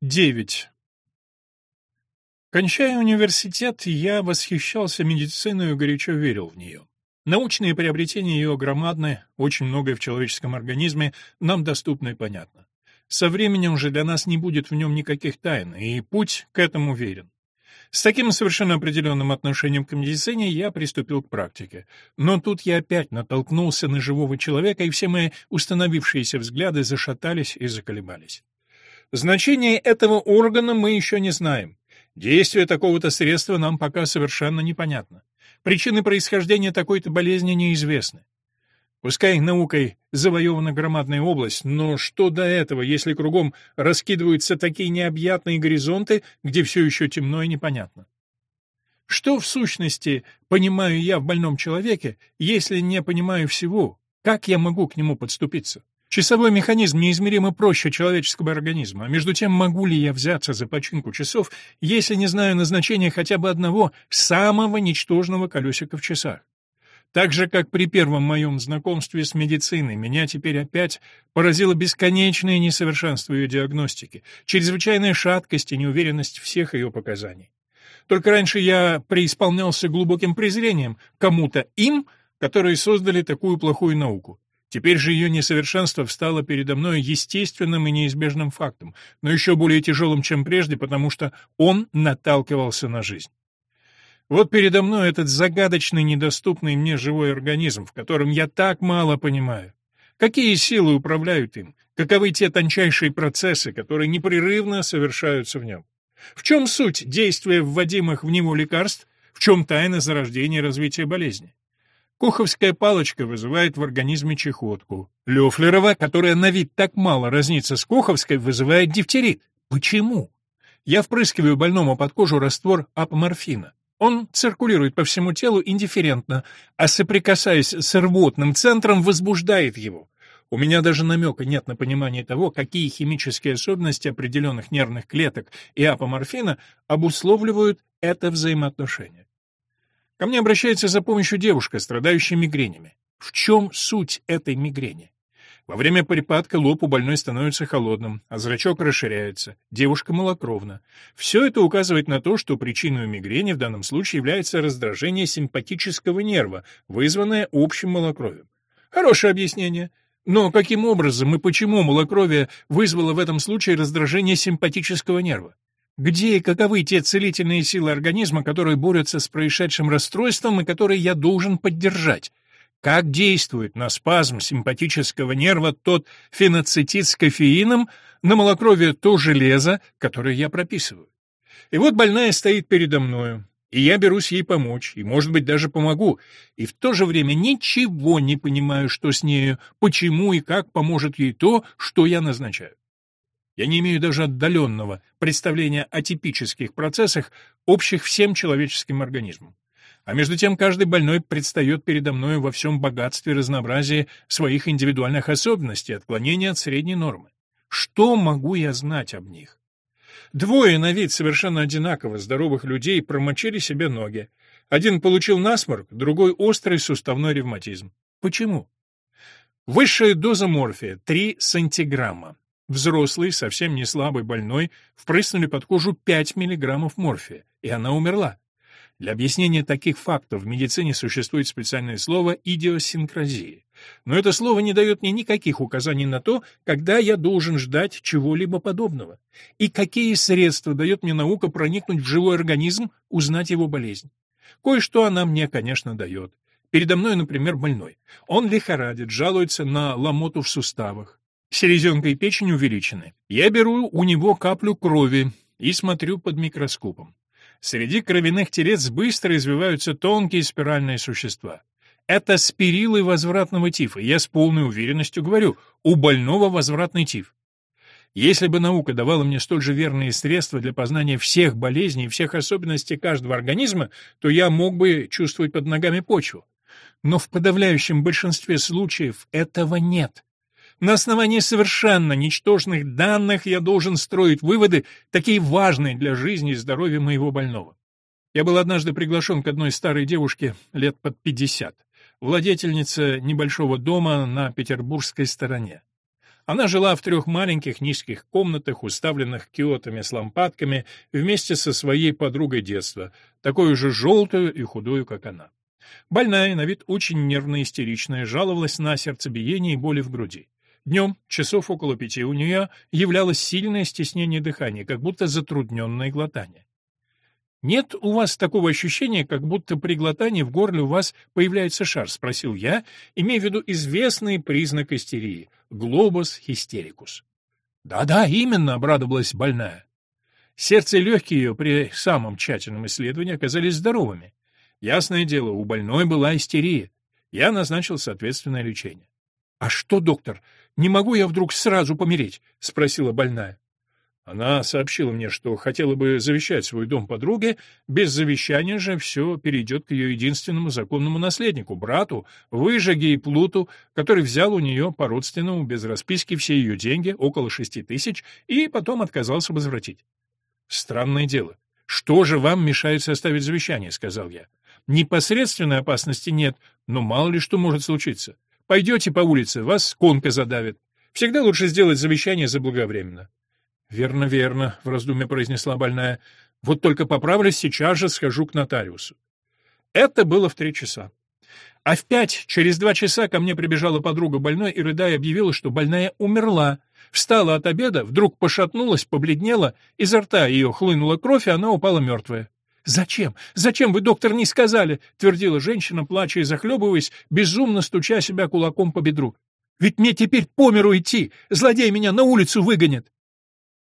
9. Кончая университет, я восхищался медициной и горячо верил в нее. Научные приобретения ее громадны, очень многое в человеческом организме нам доступно и понятно. Со временем же для нас не будет в нем никаких тайн, и путь к этому верен. С таким совершенно определенным отношением к медицине я приступил к практике. Но тут я опять натолкнулся на живого человека, и все мои установившиеся взгляды зашатались и заколебались. Значение этого органа мы еще не знаем. Действие такого-то средства нам пока совершенно непонятно. Причины происхождения такой-то болезни неизвестны. Пускай наукой завоевана громадная область, но что до этого, если кругом раскидываются такие необъятные горизонты, где все еще темно и непонятно? Что в сущности понимаю я в больном человеке, если не понимаю всего? Как я могу к нему подступиться? Часовой механизм неизмеримо проще человеческого организма, а между тем могу ли я взяться за починку часов, если не знаю назначения хотя бы одного самого ничтожного колесика в часах? Так же, как при первом моем знакомстве с медициной, меня теперь опять поразило бесконечное несовершенство ее диагностики, чрезвычайная шаткость и неуверенность всех ее показаний. Только раньше я преисполнялся глубоким презрением кому-то им, которые создали такую плохую науку. Теперь же ее несовершенство встало передо мной естественным и неизбежным фактом, но еще более тяжелым, чем прежде, потому что он наталкивался на жизнь. Вот передо мной этот загадочный, недоступный мне живой организм, в котором я так мало понимаю. Какие силы управляют им? Каковы те тончайшие процессы, которые непрерывно совершаются в нем? В чем суть действия вводимых в него лекарств? В чем тайна зарождения и развития болезни? Куховская палочка вызывает в организме чехотку. Лёфлерова, которая на вид так мало разнится с Куховской, вызывает дифтерит. Почему? Я впрыскиваю больному под кожу раствор апоморфина. Он циркулирует по всему телу индифферентно, а соприкасаясь с рвотным центром, возбуждает его. У меня даже намека нет на понимание того, какие химические особенности определенных нервных клеток и апоморфина обусловливают это взаимоотношение. Ко мне обращается за помощью девушка, страдающая мигренями. В чем суть этой мигрени? Во время припадка лоб у больной становится холодным, а зрачок расширяется. Девушка малокровна. Все это указывает на то, что причиной мигрени в данном случае является раздражение симпатического нерва, вызванное общим малокровием. Хорошее объяснение. Но каким образом и почему малокровие вызвало в этом случае раздражение симпатического нерва? Где и каковы те целительные силы организма, которые борются с происшедшим расстройством и которые я должен поддержать? Как действует на спазм симпатического нерва тот феноцетид с кофеином, на малокровие то железо, которое я прописываю? И вот больная стоит передо мною, и я берусь ей помочь, и, может быть, даже помогу, и в то же время ничего не понимаю, что с нею, почему и как поможет ей то, что я назначаю. Я не имею даже отдаленного представления о типических процессах, общих всем человеческим организмам. А между тем каждый больной предстает передо мной во всем богатстве и разнообразии своих индивидуальных особенностей, отклонения от средней нормы. Что могу я знать об них? Двое на вид совершенно одинаково здоровых людей промочили себе ноги. Один получил насморк, другой — острый суставной ревматизм. Почему? Высшая доза морфия — 3 сантиграмма. Взрослый, совсем не слабый больной, впрыснули под кожу 5 миллиграммов морфия, и она умерла. Для объяснения таких фактов в медицине существует специальное слово «идиосинкразия». Но это слово не дает мне никаких указаний на то, когда я должен ждать чего-либо подобного. И какие средства дает мне наука проникнуть в живой организм, узнать его болезнь. Кое-что она мне, конечно, дает. Передо мной, например, больной. Он лихорадит, жалуется на ломоту в суставах. Селезенка и печень увеличены. Я беру у него каплю крови и смотрю под микроскопом. Среди кровяных телец быстро извиваются тонкие спиральные существа. Это спирилы возвратного тифа. Я с полной уверенностью говорю, у больного возвратный тиф. Если бы наука давала мне столь же верные средства для познания всех болезней и всех особенностей каждого организма, то я мог бы чувствовать под ногами почву. Но в подавляющем большинстве случаев этого нет. На основании совершенно ничтожных данных я должен строить выводы, такие важные для жизни и здоровья моего больного. Я был однажды приглашен к одной старой девушке лет под пятьдесят, владетельнице небольшого дома на петербургской стороне. Она жила в трех маленьких низких комнатах, уставленных киотами с лампадками, вместе со своей подругой детства, такой же желтую и худую, как она. Больная, на вид очень нервная, истеричная, жаловалась на сердцебиение и боли в груди. Днем, часов около пяти, у нее являлось сильное стеснение дыхания, как будто затрудненное глотание. «Нет у вас такого ощущения, как будто при глотании в горле у вас появляется шар?» — спросил я, имея в виду известный признак истерии — глобус хистерикус. «Да-да, именно», — обрадовалась больная. Сердце и легкие ее при самом тщательном исследовании оказались здоровыми. Ясное дело, у больной была истерия. Я назначил соответственное лечение. «А что, доктор, не могу я вдруг сразу помереть?» — спросила больная. Она сообщила мне, что хотела бы завещать свой дом подруге, без завещания же все перейдет к ее единственному законному наследнику, брату, выжиге и плуту, который взял у нее по-родственному без расписки все ее деньги, около шести тысяч, и потом отказался возвратить. «Странное дело. Что же вам мешает составить завещание?» — сказал я. «Непосредственной опасности нет, но мало ли что может случиться. Пойдете по улице, вас конка задавит. Всегда лучше сделать завещание заблаговременно. «Верно, верно», — в раздумье произнесла больная. «Вот только поправлюсь, сейчас же схожу к нотариусу». Это было в три часа. А в пять, через два часа, ко мне прибежала подруга больной и, рыдая, объявила, что больная умерла. Встала от обеда, вдруг пошатнулась, побледнела, изо рта ее хлынула кровь, и она упала мертвая. «Зачем? Зачем вы, доктор, не сказали?» — твердила женщина, плача и захлебываясь, безумно стуча себя кулаком по бедру. «Ведь мне теперь по миру идти! Злодей меня на улицу выгонит!»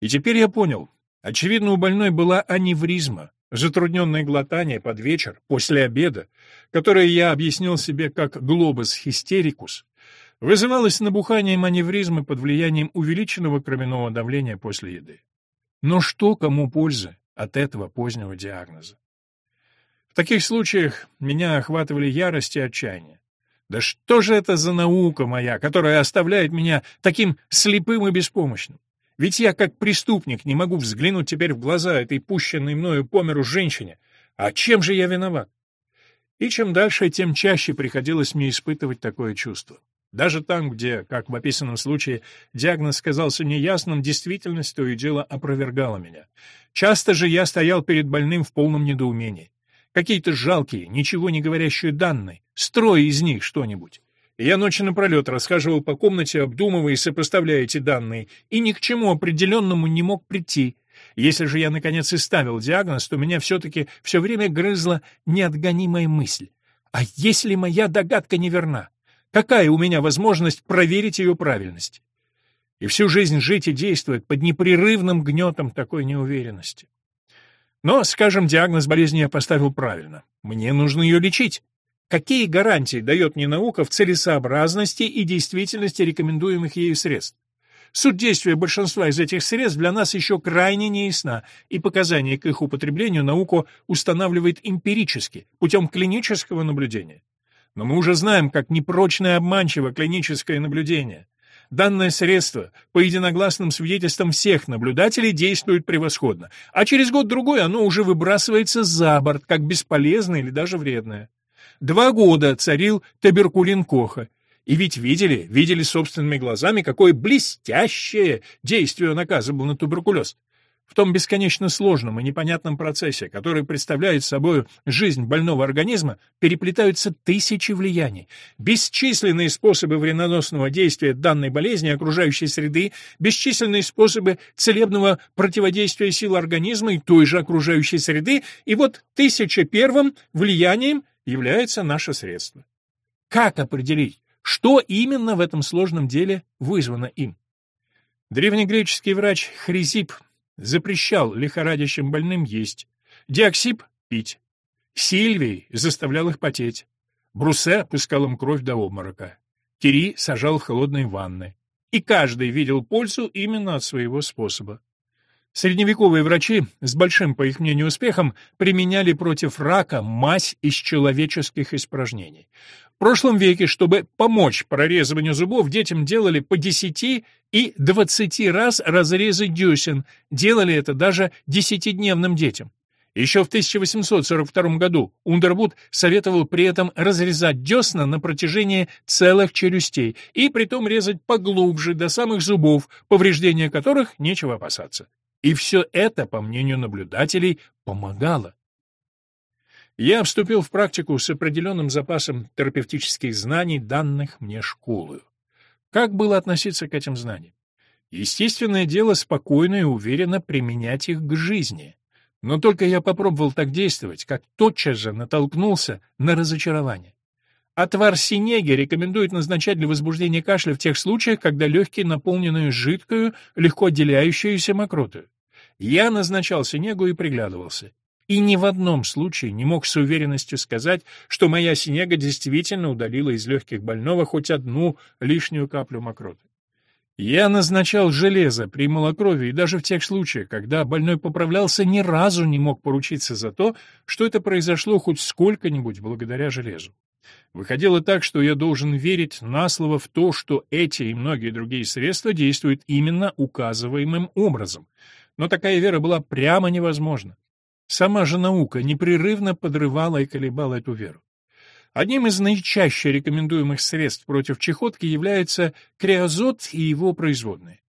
И теперь я понял. Очевидно, у больной была аневризма, затрудненное глотание под вечер, после обеда, которое я объяснил себе как глобус хистерикус, вызывалось набуханием аневризмы под влиянием увеличенного кровяного давления после еды. Но что кому пользы от этого позднего диагноза? В таких случаях меня охватывали ярость и отчаяние. Да что же это за наука моя, которая оставляет меня таким слепым и беспомощным? Ведь я, как преступник, не могу взглянуть теперь в глаза этой пущенной мною по миру женщине. А чем же я виноват? И чем дальше, тем чаще приходилось мне испытывать такое чувство. Даже там, где, как в описанном случае, диагноз казался неясным, действительность то и дело опровергала меня. Часто же я стоял перед больным в полном недоумении. Какие-то жалкие, ничего не говорящие данные, строй из них что-нибудь. Я ночи напролет расхаживал по комнате, обдумывая и сопоставляя эти данные, и ни к чему определенному не мог прийти. Если же я, наконец, и ставил диагноз, то меня все-таки все время грызла неотгонимая мысль. А если моя догадка неверна? Какая у меня возможность проверить ее правильность? И всю жизнь жить и действовать под непрерывным гнетом такой неуверенности. Но, скажем, диагноз болезни я поставил правильно. Мне нужно ее лечить. Какие гарантии дает мне наука в целесообразности и действительности рекомендуемых ею средств? Суть действия большинства из этих средств для нас еще крайне неясна, и показания к их употреблению наука устанавливает эмпирически, путем клинического наблюдения. Но мы уже знаем, как непрочно и обманчиво клиническое наблюдение. Данное средство, по единогласным свидетельствам всех наблюдателей, действует превосходно, а через год-другой оно уже выбрасывается за борт, как бесполезное или даже вредное. Два года царил туберкулин Коха. И ведь видели, видели собственными глазами, какое блестящее действие он оказывал на туберкулез. В том бесконечно сложном и непонятном процессе, который представляет собой жизнь больного организма, переплетаются тысячи влияний, бесчисленные способы вредоносного действия данной болезни окружающей среды, бесчисленные способы целебного противодействия сил организма и той же окружающей среды, и вот тысяча первым влиянием является наше средство. Как определить, что именно в этом сложном деле вызвано им? Древнегреческий врач Хризип запрещал лихорадящим больным есть, Диоксип — пить, Сильвий заставлял их потеть, Брусе пускал им кровь до обморока, Тири сажал в холодные ванны. И каждый видел пользу именно от своего способа. Средневековые врачи с большим, по их мнению, успехом применяли против рака мазь из человеческих испражнений. В прошлом веке, чтобы помочь прорезыванию зубов, детям делали по 10 и 20 раз разрезы десен, делали это даже десятидневным детям. Еще в 1842 году Ундервуд советовал при этом разрезать десна на протяжении целых челюстей и притом резать поглубже, до самых зубов, повреждения которых нечего опасаться. И все это, по мнению наблюдателей, помогало. Я вступил в практику с определенным запасом терапевтических знаний, данных мне школою. Как было относиться к этим знаниям? Естественное дело спокойно и уверенно применять их к жизни. Но только я попробовал так действовать, как тотчас же натолкнулся на разочарование. Отвар синеги рекомендуют назначать для возбуждения кашля в тех случаях, когда легкие наполнены жидкою, легко отделяющуюся мокротою. Я назначал синегу и приглядывался. И ни в одном случае не мог с уверенностью сказать, что моя синега действительно удалила из легких больного хоть одну лишнюю каплю мокроты. Я назначал железо при малокровии даже в тех случаях, когда больной поправлялся, ни разу не мог поручиться за то, что это произошло хоть сколько-нибудь благодаря железу. Выходило так, что я должен верить на слово в то, что эти и многие другие средства действуют именно указываемым образом. Но такая вера была прямо невозможна. Сама же наука непрерывно подрывала и колебала эту веру. Одним из наичаще рекомендуемых средств против чехотки является креозот и его производные.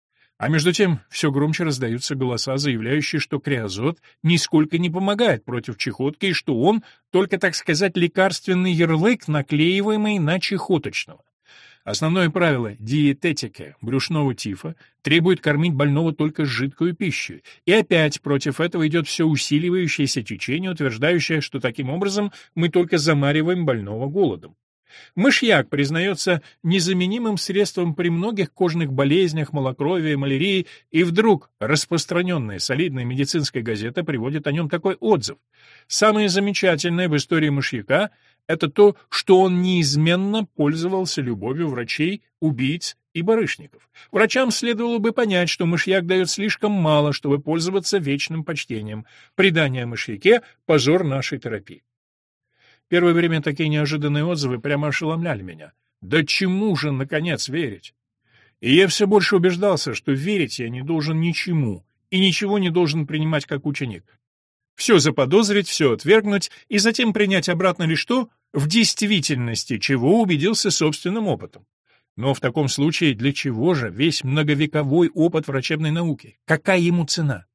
А между тем все громче раздаются голоса, заявляющие, что креозот нисколько не помогает против чехотки и что он только, так сказать, лекарственный ярлык, наклеиваемый на чехоточного. Основное правило диететики брюшного тифа требует кормить больного только жидкую пищей. И опять против этого идет все усиливающееся течение, утверждающее, что таким образом мы только замариваем больного голодом. Мышьяк признается незаменимым средством при многих кожных болезнях, малокровии, малярии, и вдруг распространенная солидная медицинская газета приводит о нем такой отзыв. Самое замечательное в истории мышьяка — это то, что он неизменно пользовался любовью врачей, убийц и барышников. Врачам следовало бы понять, что мышьяк дает слишком мало, чтобы пользоваться вечным почтением. Предание о мышьяке — позор нашей терапии. Первое время такие неожиданные отзывы прямо ошеломляли меня. Да чему же, наконец, верить? И я все больше убеждался, что верить я не должен ничему, и ничего не должен принимать как ученик. Все заподозрить, все отвергнуть, и затем принять обратно лишь то, в действительности чего убедился собственным опытом. Но в таком случае для чего же весь многовековой опыт врачебной науки? Какая ему цена?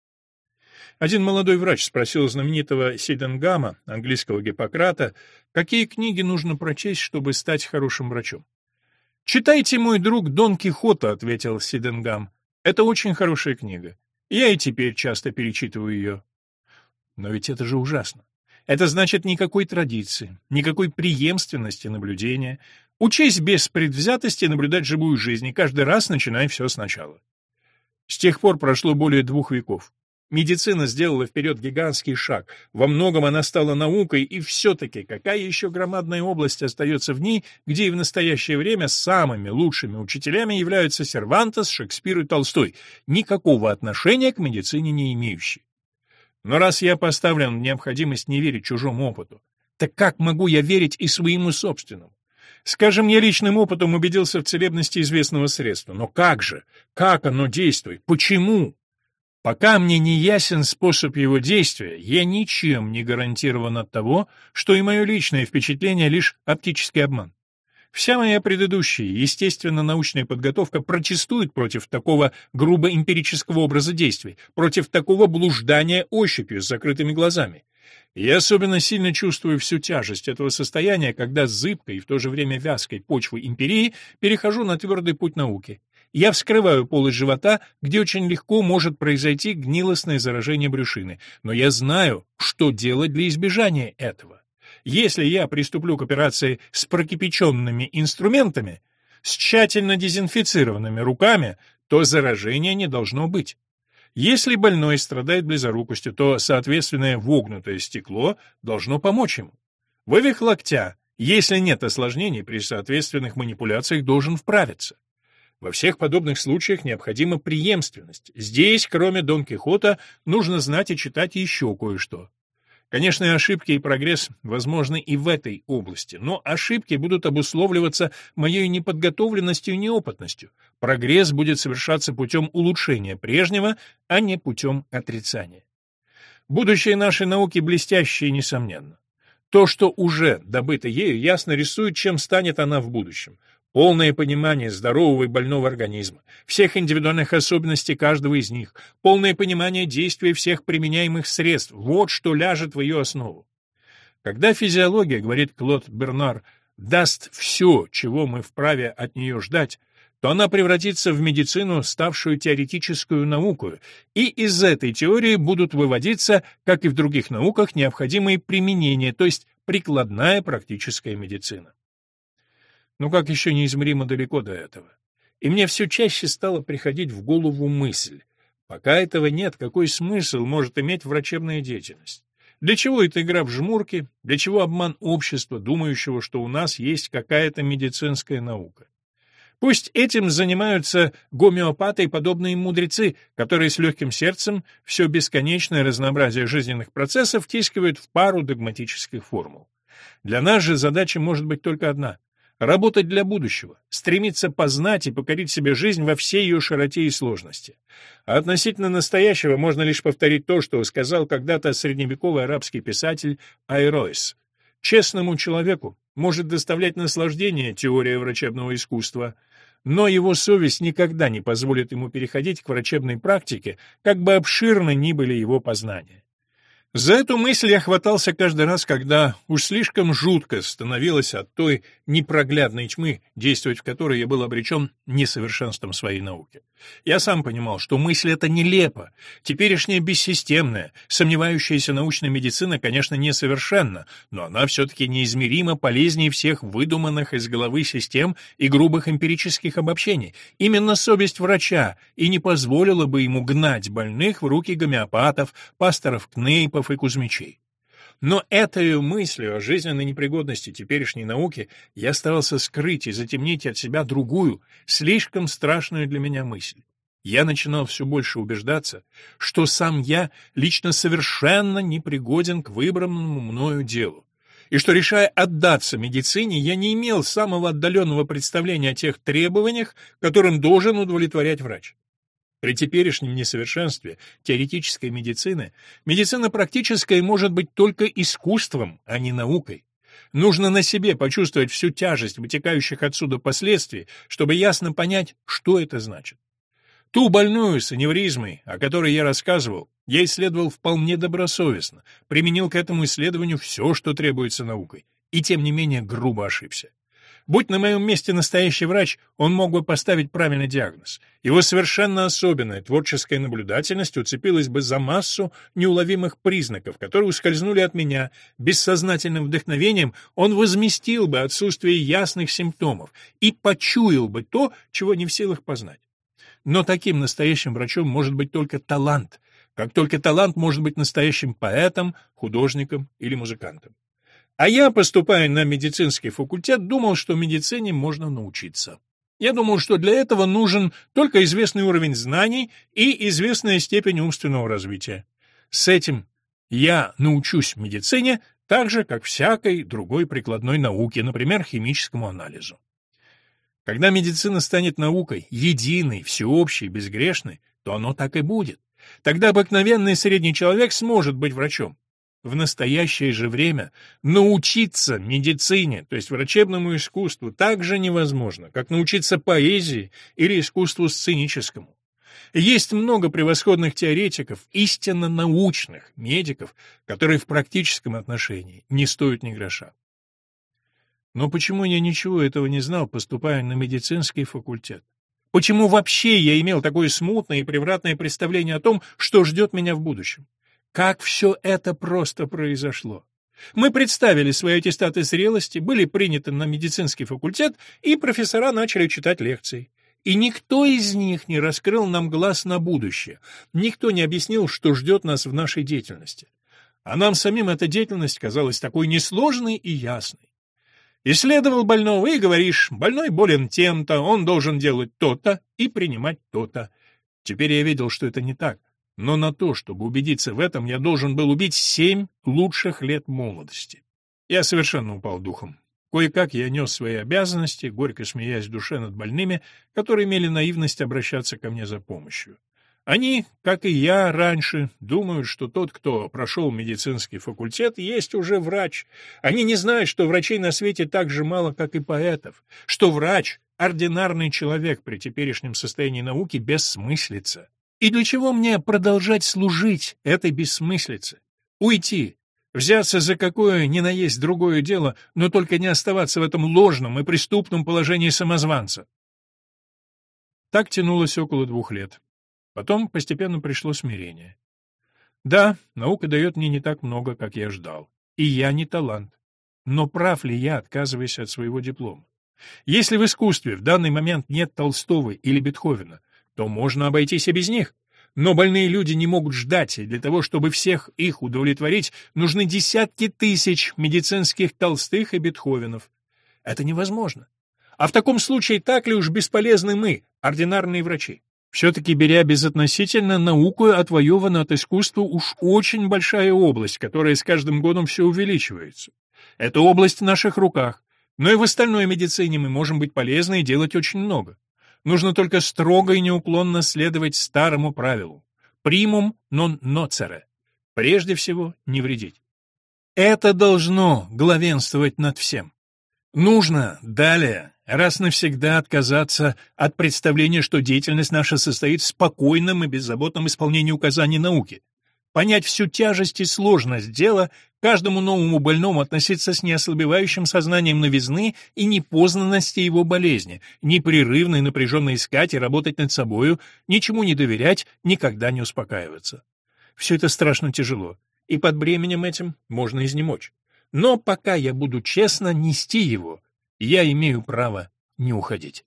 Один молодой врач спросил знаменитого Сиденгама, английского Гиппократа, какие книги нужно прочесть, чтобы стать хорошим врачом. «Читайте, мой друг, Дон Кихота», — ответил Сиденгам. «Это очень хорошая книга. Я и теперь часто перечитываю ее». Но ведь это же ужасно. Это значит никакой традиции, никакой преемственности наблюдения. Учись без предвзятости наблюдать живую жизнь, и каждый раз начинай все сначала. С тех пор прошло более двух веков. Медицина сделала вперед гигантский шаг. Во многом она стала наукой, и все-таки какая еще громадная область остается в ней, где и в настоящее время самыми лучшими учителями являются Сервантес, Шекспир и Толстой, никакого отношения к медицине не имеющие. Но раз я поставлен в необходимость не верить чужому опыту, так как могу я верить и своему собственному? Скажем, я личным опытом убедился в целебности известного средства. Но как же? Как оно действует? Почему? Пока мне не ясен способ его действия, я ничем не гарантирован от того, что и мое личное впечатление лишь оптический обман. Вся моя предыдущая, естественно-научная подготовка протестует против такого грубо эмпирического образа действий, против такого блуждания ощупью с закрытыми глазами. Я особенно сильно чувствую всю тяжесть этого состояния, когда с зыбкой и в то же время вязкой почвы империи перехожу на твердый путь науки. Я вскрываю полость живота, где очень легко может произойти гнилостное заражение брюшины, но я знаю, что делать для избежания этого. Если я приступлю к операции с прокипяченными инструментами, с тщательно дезинфицированными руками, то заражения не должно быть. Если больной страдает близорукостью, то соответственное вогнутое стекло должно помочь ему. Вывих локтя, если нет осложнений при соответственных манипуляциях, должен вправиться. Во всех подобных случаях необходима преемственность. Здесь, кроме Дон Кихота, нужно знать и читать еще кое-что. Конечно, ошибки и прогресс возможны и в этой области, но ошибки будут обусловливаться моей неподготовленностью и неопытностью. Прогресс будет совершаться путем улучшения прежнего, а не путем отрицания. Будущее нашей науки блестящее, несомненно. То, что уже добыто ею, ясно рисует, чем станет она в будущем. Полное понимание здорового и больного организма, всех индивидуальных особенностей каждого из них, полное понимание действия всех применяемых средств – вот что ляжет в ее основу. Когда физиология, говорит Клод Бернар, даст все, чего мы вправе от нее ждать, то она превратится в медицину, ставшую теоретическую науку, и из этой теории будут выводиться, как и в других науках, необходимые применения, то есть прикладная практическая медицина. Но как еще неизмеримо далеко до этого? И мне все чаще стало приходить в голову мысль, пока этого нет, какой смысл может иметь врачебная деятельность? Для чего эта игра в жмурки? Для чего обман общества, думающего, что у нас есть какая-то медицинская наука? Пусть этим занимаются гомеопаты и подобные мудрецы, которые с легким сердцем все бесконечное разнообразие жизненных процессов втискивают в пару догматических формул. Для нас же задача может быть только одна — работать для будущего, стремиться познать и покорить себе жизнь во всей ее широте и сложности. А относительно настоящего можно лишь повторить то, что сказал когда-то средневековый арабский писатель Айройс. «Честному человеку может доставлять наслаждение теория врачебного искусства, но его совесть никогда не позволит ему переходить к врачебной практике, как бы обширны ни были его познания. За эту мысль я хватался каждый раз, когда уж слишком жутко становилось от той непроглядной тьмы, действовать в которой я был обречен несовершенством своей науки. Я сам понимал, что мысль эта нелепа, теперешняя бессистемная, сомневающаяся научная медицина, конечно, несовершенна, но она все-таки неизмеримо полезнее всех выдуманных из головы систем и грубых эмпирических обобщений. Именно совесть врача и не позволила бы ему гнать больных в руки гомеопатов, пасторов Кнейпов и Кузьмичей. Но этой мыслью о жизненной непригодности теперешней науки я старался скрыть и затемнить от себя другую, слишком страшную для меня мысль. Я начинал все больше убеждаться, что сам я лично совершенно непригоден к выбранному мною делу, и что, решая отдаться медицине, я не имел самого отдаленного представления о тех требованиях, которым должен удовлетворять врач. При теперешнем несовершенстве теоретической медицины медицина практическая может быть только искусством, а не наукой. Нужно на себе почувствовать всю тяжесть вытекающих отсюда последствий, чтобы ясно понять, что это значит. Ту больную с аневризмой, о которой я рассказывал, я исследовал вполне добросовестно, применил к этому исследованию все, что требуется наукой, и тем не менее грубо ошибся. Будь на моем месте настоящий врач, он мог бы поставить правильный диагноз. Его совершенно особенная творческая наблюдательность уцепилась бы за массу неуловимых признаков, которые ускользнули от меня. Бессознательным вдохновением он возместил бы отсутствие ясных симптомов и почуял бы то, чего не в силах познать. Но таким настоящим врачом может быть только талант, как только талант может быть настоящим поэтом, художником или музыкантом. А я, поступая на медицинский факультет, думал, что медицине можно научиться. Я думал, что для этого нужен только известный уровень знаний и известная степень умственного развития. С этим я научусь медицине так же, как всякой другой прикладной науке, например, химическому анализу. Когда медицина станет наукой, единой, всеобщей, безгрешной, то оно так и будет. Тогда обыкновенный средний человек сможет быть врачом. В настоящее же время научиться медицине, то есть врачебному искусству, так же невозможно, как научиться поэзии или искусству сценическому. Есть много превосходных теоретиков, истинно научных, медиков, которые в практическом отношении не стоят ни гроша. Но почему я ничего этого не знал, поступая на медицинский факультет? Почему вообще я имел такое смутное и превратное представление о том, что ждет меня в будущем? Как все это просто произошло! Мы представили свои аттестаты зрелости, были приняты на медицинский факультет, и профессора начали читать лекции. И никто из них не раскрыл нам глаз на будущее, никто не объяснил, что ждет нас в нашей деятельности. А нам самим эта деятельность казалась такой несложной и ясной. Исследовал больного и говоришь, больной болен тем-то, он должен делать то-то и принимать то-то. Теперь я видел, что это не так. Но на то, чтобы убедиться в этом, я должен был убить семь лучших лет молодости. Я совершенно упал духом. Кое-как я нес свои обязанности, горько смеясь в душе над больными, которые имели наивность обращаться ко мне за помощью. Они, как и я раньше, думают, что тот, кто прошел медицинский факультет, есть уже врач. Они не знают, что врачей на свете так же мало, как и поэтов, что врач — ординарный человек при теперешнем состоянии науки бессмыслица. И для чего мне продолжать служить этой бессмыслице? Уйти, взяться за какое ни на есть другое дело, но только не оставаться в этом ложном и преступном положении самозванца. Так тянулось около двух лет. Потом постепенно пришло смирение. Да, наука дает мне не так много, как я ждал. И я не талант. Но прав ли я, отказываясь от своего диплома? Если в искусстве в данный момент нет Толстого или Бетховена, то можно обойтись и без них. Но больные люди не могут ждать, и для того, чтобы всех их удовлетворить, нужны десятки тысяч медицинских Толстых и Бетховенов. Это невозможно. А в таком случае так ли уж бесполезны мы, ординарные врачи? Все-таки, беря безотносительно, науку отвоевана от искусства уж очень большая область, которая с каждым годом все увеличивается. Это область в наших руках, но и в остальной медицине мы можем быть полезны и делать очень много. Нужно только строго и неуклонно следовать старому правилу «primum non nocere» — прежде всего не вредить. Это должно главенствовать над всем. Нужно далее раз навсегда отказаться от представления, что деятельность наша состоит в спокойном и беззаботном исполнении указаний науки, понять всю тяжесть и сложность дела, каждому новому больному относиться с неослабевающим сознанием новизны и непознанности его болезни, непрерывно и напряженно искать и работать над собою, ничему не доверять, никогда не успокаиваться. Все это страшно тяжело, и под бременем этим можно изнемочь. Но пока я буду честно нести его, я имею право не уходить.